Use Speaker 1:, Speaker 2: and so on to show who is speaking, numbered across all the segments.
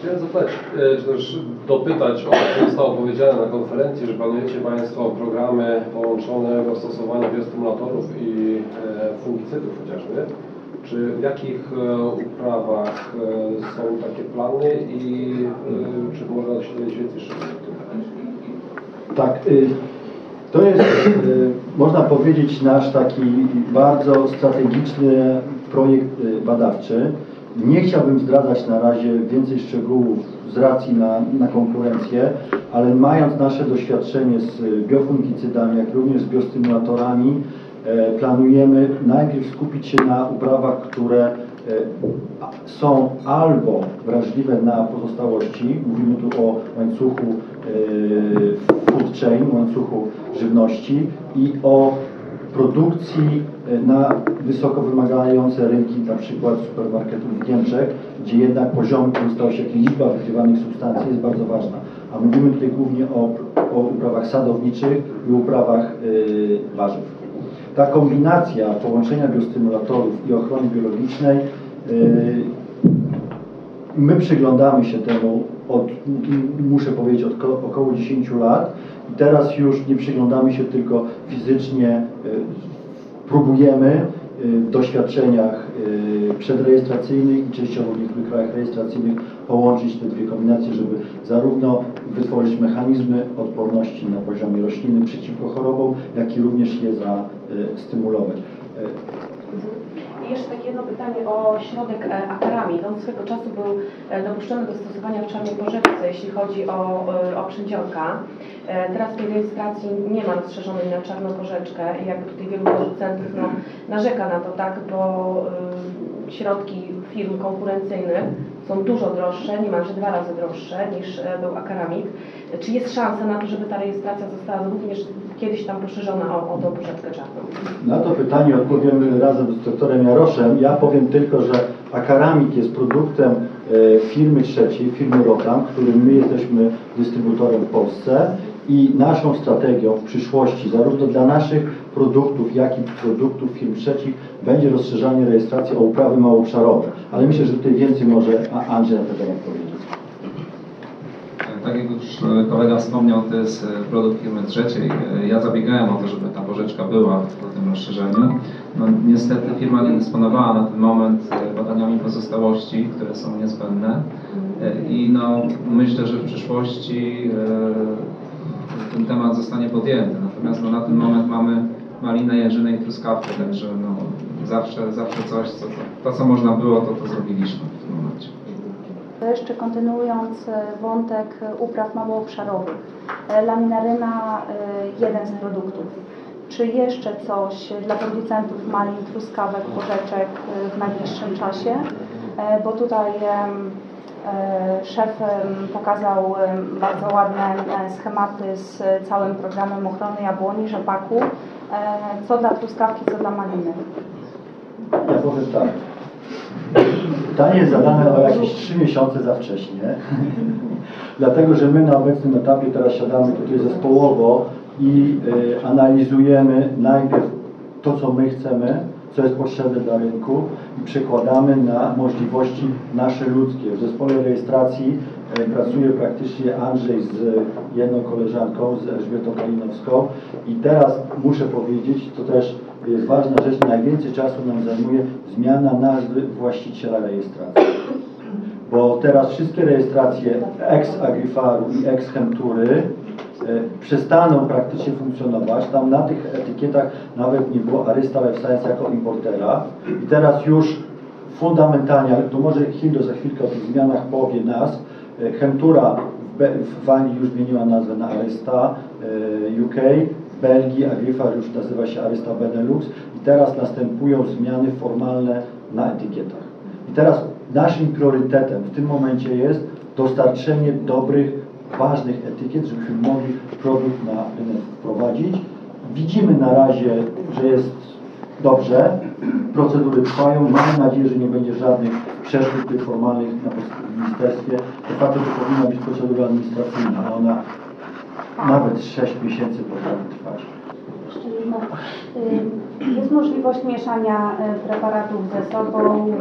Speaker 1: Chciałem zapytać, e, czy też dopytać o to, co zostało powiedziane na konferencji, że planujecie Państwo programy połączone do stosowania biostymulatorów i e, fungicydów chociażby. Czy w jakich e, uprawach są takie plany i czy można się dowiedzieć więcej szczegółów?
Speaker 2: Tak, y, to jest, y, można powiedzieć, nasz taki bardzo strategiczny projekt y, badawczy. Nie chciałbym zdradzać na razie więcej szczegółów z racji na, na konkurencję, ale mając nasze doświadczenie z biofungicydami, jak również z biostymulatorami, e, planujemy najpierw skupić się na uprawach, które e, są albo wrażliwe na pozostałości, mówimy tu o łańcuchu e, food chain, łańcuchu żywności i o produkcji e, na wysoko wymagające rynki, na przykład supermarketów w Niemczech, gdzie jednak poziom pozostałości, jak i liczba wykrywanych substancji jest bardzo ważna. A mówimy tutaj głównie o, o uprawach sadowniczych i uprawach yy, warzyw. Ta kombinacja połączenia biostymulatorów i ochrony biologicznej yy, my przyglądamy się temu od, muszę powiedzieć, od około 10 lat. I teraz już nie przyglądamy się tylko fizycznie, y, próbujemy y, w doświadczeniach y, przedrejestracyjnych i częściowo w niektórych krajach rejestracyjnych połączyć te dwie kombinacje, żeby zarówno wytworzyć mechanizmy odporności na poziomie rośliny przeciwko chorobom, jak i również je zastymulować
Speaker 3: jeszcze takie jedno pytanie o środek e, akaramid. On swego czasu był e, dopuszczony do stosowania w czarnej porzeczce, jeśli chodzi o, e, o przędziorka. Teraz w tej rejestracji nie ma rozszerzonej na czarną porzeczkę i jakby tutaj wielu producentów no, narzeka na to, tak, bo y, środki firm konkurencyjnych są dużo droższe, niemalże dwa razy droższe niż był akaramid. Czy jest szansa na to, żeby ta rejestracja została również kiedyś tam poszerzona o, o tą porzeczkę czarną?
Speaker 2: Na to pytanie odpowiem razem z doktorem Jaroszem. Ja powiem tylko, że Akaramik jest produktem e, firmy trzeciej, firmy Rotam, którym my jesteśmy dystrybutorem w Polsce i naszą strategią w przyszłości, zarówno dla naszych produktów, jak i produktów firm trzecich, będzie rozszerzanie rejestracji o uprawy małoobszarowe. Ale myślę, że tutaj więcej może Andrzej na ten temat powiedzieć
Speaker 4: tak jak już e, kolega wspomniał, to jest e, produkt firmy trzeciej. E, ja zabiegałem o to, żeby ta porzeczka była w tym rozszerzeniu. No, niestety firma nie dysponowała na ten moment badaniami pozostałości, które są niezbędne i no, myślę, że w przyszłości ten temat zostanie podjęty. Natomiast no, na ten moment mamy malinę, jeżynę i truskawkę, także no, zawsze, zawsze coś, co, to, to co można było, to to zrobiliśmy w tym momencie.
Speaker 5: Jeszcze kontynuując e, wątek upraw małoobszarowych. E, laminaryna e, jeden z produktów. Czy jeszcze coś dla producentów malin, truskawek, porzeczek w najbliższym czasie? Bo tutaj szef pokazał bardzo ładne schematy z całym programem ochrony jabłoni, rzepaku. Co dla truskawki, co dla maliny?
Speaker 2: Ja powiem tak. Pytanie jest zadane o jakieś 3 miesiące za wcześnie, dlatego że my na obecnym etapie teraz siadamy tutaj zespołowo i analizujemy najpierw to, co my chcemy, co jest potrzebne dla rynku i przekładamy na możliwości nasze ludzkie. W zespole rejestracji y, pracuje praktycznie Andrzej z jedną koleżanką, z Elżbietą Kalinowską i teraz muszę powiedzieć, to też jest ważna rzecz, najwięcej czasu nam zajmuje zmiana nazwy właściciela rejestracji. Bo teraz wszystkie rejestracje ex-agrifaru i ex-chemtury e, przestaną praktycznie funkcjonować. Tam na tych etykietach nawet nie było Arysta Life Science jako importera. I teraz już fundamentalnie, to może Hildo za chwilkę o tych zmianach powie nas, e, chemtura w Walii już zmieniła nazwę na Arysta e, UK, Belgii, Agrifa już nazywa się Arysta Benelux i teraz następują zmiany formalne na etykietach. I teraz naszym priorytetem w tym momencie jest dostarczenie dobrych, ważnych etykiet, żebyśmy mogli produkt na rynek wprowadzić. Widzimy na razie, że jest dobrze, procedury trwają, mamy nadzieję, że nie będzie żadnych przeszkód tych formalnych na w ministerstwie. De facto to powinna być procedura administracyjna, ale ona nawet 6 miesięcy potrafi trwać.
Speaker 5: Jeszcze jedno. Jest możliwość mieszania e, preparatów ze sobą,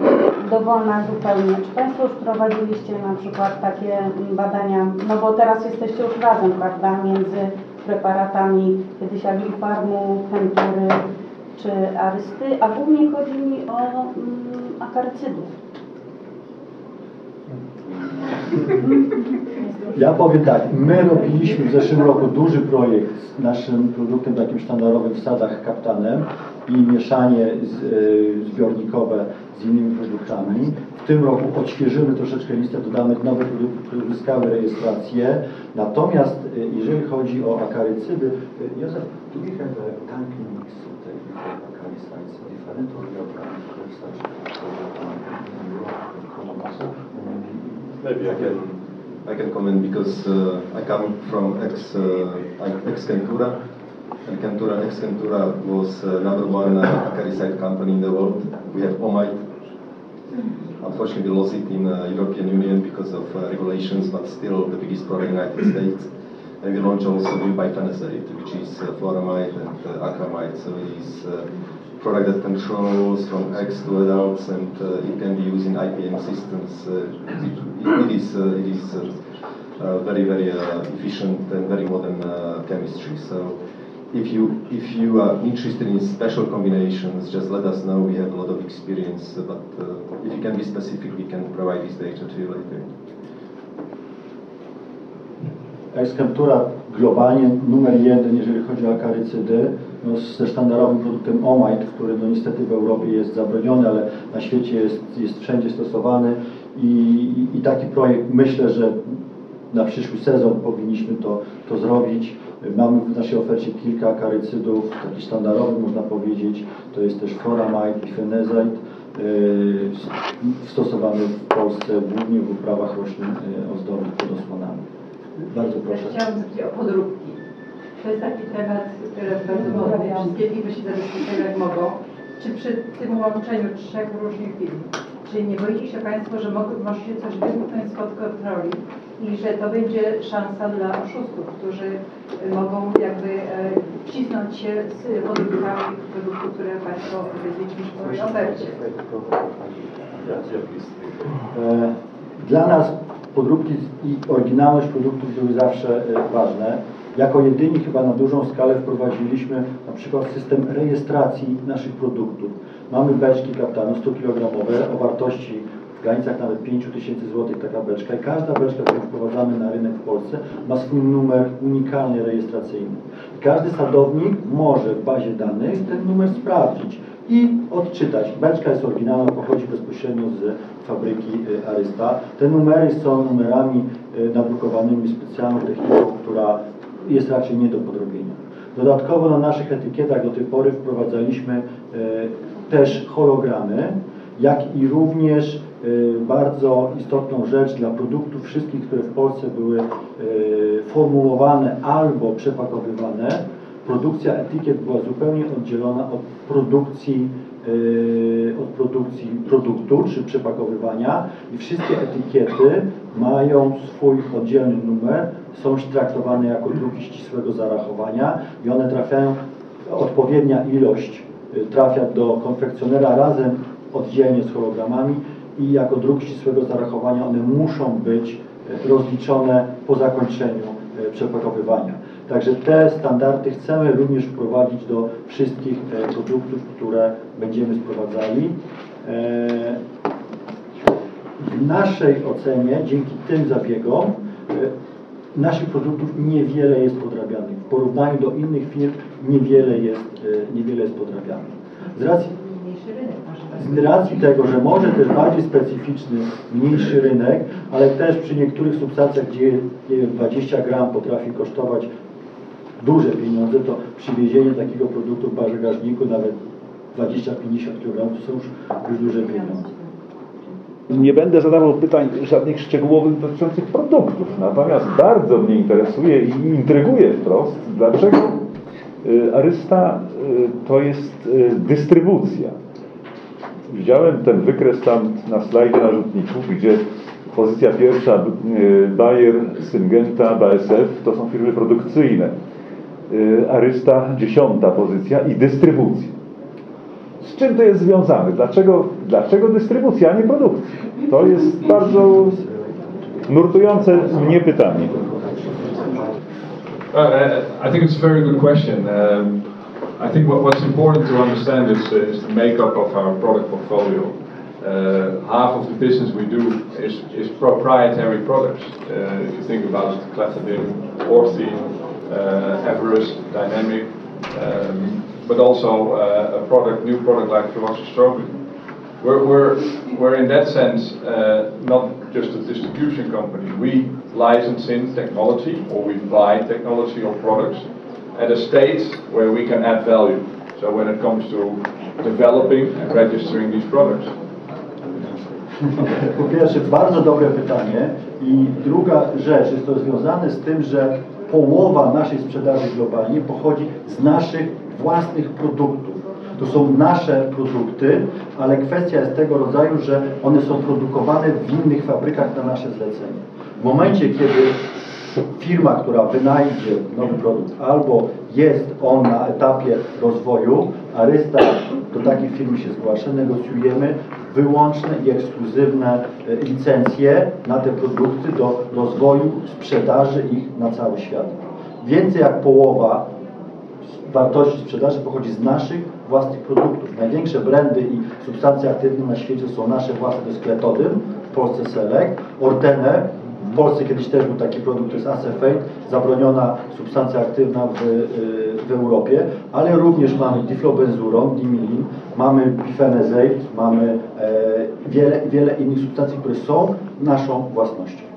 Speaker 5: dowolna zupełnie. Czy Państwo już prowadziliście na przykład takie badania, no bo teraz jesteście już razem, prawda, między preparatami kiedyś Agrifarmu, Pentury czy Arysty, a głównie chodzi mi o mm, akarycydów.
Speaker 2: Ja powiem tak, my robiliśmy w zeszłym roku duży projekt z naszym produktem takim sztandarowym w sadach kaptanem i mieszanie z, y, zbiornikowe z innymi produktami. W tym roku odświeżymy troszeczkę listę, dodamy nowe produkty, które uzyskały rejestrację. Natomiast y, jeżeli chodzi o akarycydy, y, Józef, do we have tanking mix of the different acaricides, different or your brand, such
Speaker 6: I can comment because uh, I come from ex uh, ex Kentura, and Kentura ex Kentura was uh, number one uh, acaricide company in the world. We have Omite. Unfortunately, we lost it in uh, European Union because of uh, regulations, but still the biggest product in the United States. And we launched also new bifenazate, which is uh, fluoramide and uh, acramide. So it is product that controls from eggs to adults, and uh, it can be used in IPM systems. Uh, it, it is uh, it is very very efficient and very modern chemistry. So. If you if you are interested in special combinations, just let us know. We have a lot of experience, but uh, if you can be specific, we can provide this data to you later.
Speaker 2: Exkentura globalnie numer jeden, jeżeli chodzi o akarycydy, no ze sztandarowym produktem Omite, który no niestety w Europie jest zabroniony, ale na świecie jest, jest wszędzie stosowany i, i, i taki projekt myślę, że na przyszły sezon powinniśmy to, to zrobić. Mamy w naszej ofercie kilka akarycydów, takich sztandarowych można powiedzieć. To jest też Floramide i Fenezite, stosowany w Polsce głównie w uprawach roślin yy, ozdobnych pod osłonami. Bardzo proszę.
Speaker 7: Chciałam zapytać o podróbki. To jest taki temat, który jest bardzo modny. Wszystkie firmy się jak mogą. Czy przy tym łączeniu trzech różnych firm, czy nie boicie się Państwo, że mogą, może się coś wymknąć spod kontroli i że to będzie szansa dla oszustów, którzy y, mogą jakby e, wcisnąć się z podróbkami produktów, które Państwo powiedzieliśmy w swojej ofercie?
Speaker 2: E, Dla nas podróbki i oryginalność produktów były zawsze e, ważne. Jako jedyni chyba na dużą skalę wprowadziliśmy na przykład system rejestracji naszych produktów. Mamy beczki kaptanu 100 kg o wartości w granicach nawet 5000 zł taka beczka i każda beczka, którą wprowadzamy na rynek w Polsce ma swój numer unikalny rejestracyjny. Każdy sadownik może w bazie danych ten numer sprawdzić i odczytać. Beczka jest oryginalna, pochodzi bezpośrednio z fabryki y, Arysta. Te numery są numerami y, nadrukowanymi specjalną techniką, która jest raczej nie do podrobienia. Dodatkowo na naszych etykietach do tej pory wprowadzaliśmy y, też hologramy, jak i również y, bardzo istotną rzecz dla produktów wszystkich, które w Polsce były y, formułowane albo przepakowywane. Produkcja etykiet była zupełnie oddzielona od produkcji, od produkcji produktu czy przepakowywania i wszystkie etykiety mają swój oddzielny numer, są traktowane jako druki ścisłego zarachowania i one trafiają, odpowiednia ilość y, trafia do konfekcjonera razem oddzielnie z hologramami i jako druk ścisłego zarachowania one muszą być e, rozliczone po zakończeniu przepakowywania. Także te standardy chcemy również wprowadzić do wszystkich e, produktów, które będziemy sprowadzali. W naszej ocenie, dzięki tym zabiegom, naszych produktów niewiele jest podrabianych. W porównaniu do innych firm niewiele jest, niewiele jest podrabianych. Z racji z racji tego, że może też bardziej specyficzny, mniejszy rynek, ale też przy niektórych substancjach, gdzie nie wiem, 20 gram potrafi kosztować duże pieniądze, to przywiezienie takiego produktu w bagażniku nawet 20-50 kg to są już, już duże pieniądze.
Speaker 8: Nie będę zadawał pytań żadnych szczegółowych dotyczących produktów, natomiast bardzo mnie interesuje i intryguje wprost, dlaczego y, Arysta y, to jest y, dystrybucja. Widziałem ten wykres tam na slajdzie na rzutniku, gdzie pozycja pierwsza Bayer, Syngenta, BASF to są firmy produkcyjne. Arysta dziesiąta pozycja i dystrybucja. z czym to jest związane? Dlaczego, dlaczego dystrybucja, a nie produkcja? To jest bardzo nurtujące mnie pytanie.
Speaker 9: Uh, I think it's a very good question. Um, I think what, what's important to understand is, is the makeup of our product portfolio. Uh, half of the business we do is, is proprietary products. Uh, if you think about clethodim, orthene, uh, Everest, Dynamic, um, but also uh, a product, new product like fluoxystrobin. We're, we're, we're in that sense uh, not just a distribution company. We license in technology or we buy technology or products at a stage where we can add value. So when it comes to developing and registering these products.
Speaker 2: Po pierwsze, bardzo dobre pytanie. I druga rzecz jest to związane z tym, że połowa naszej sprzedaży globalnie pochodzi z naszych własnych produktów. To są nasze produkty, ale kwestia jest tego rodzaju, że one są produkowane w innych fabrykach na nasze zlecenie. W momencie, kiedy firma, która wynajdzie nowy produkt, albo jest on na etapie rozwoju, Arysta do takiej firmy się zgłasza, negocjujemy wyłączne i ekskluzywne e, licencje na te produkty do rozwoju, sprzedaży ich na cały świat. Więcej jak połowa wartości sprzedaży pochodzi z naszych własnych produktów. Największe brandy i substancje aktywne na świecie są nasze własne, to jest w Polsce Select, Ortene, w Polsce kiedyś też był taki produkt, to jest Acefate, zabroniona substancja aktywna w, y, w Europie, ale również mamy diflobenzuron, dimilin, mamy bifenazate, mamy e, wiele, wiele innych substancji, które są naszą własnością.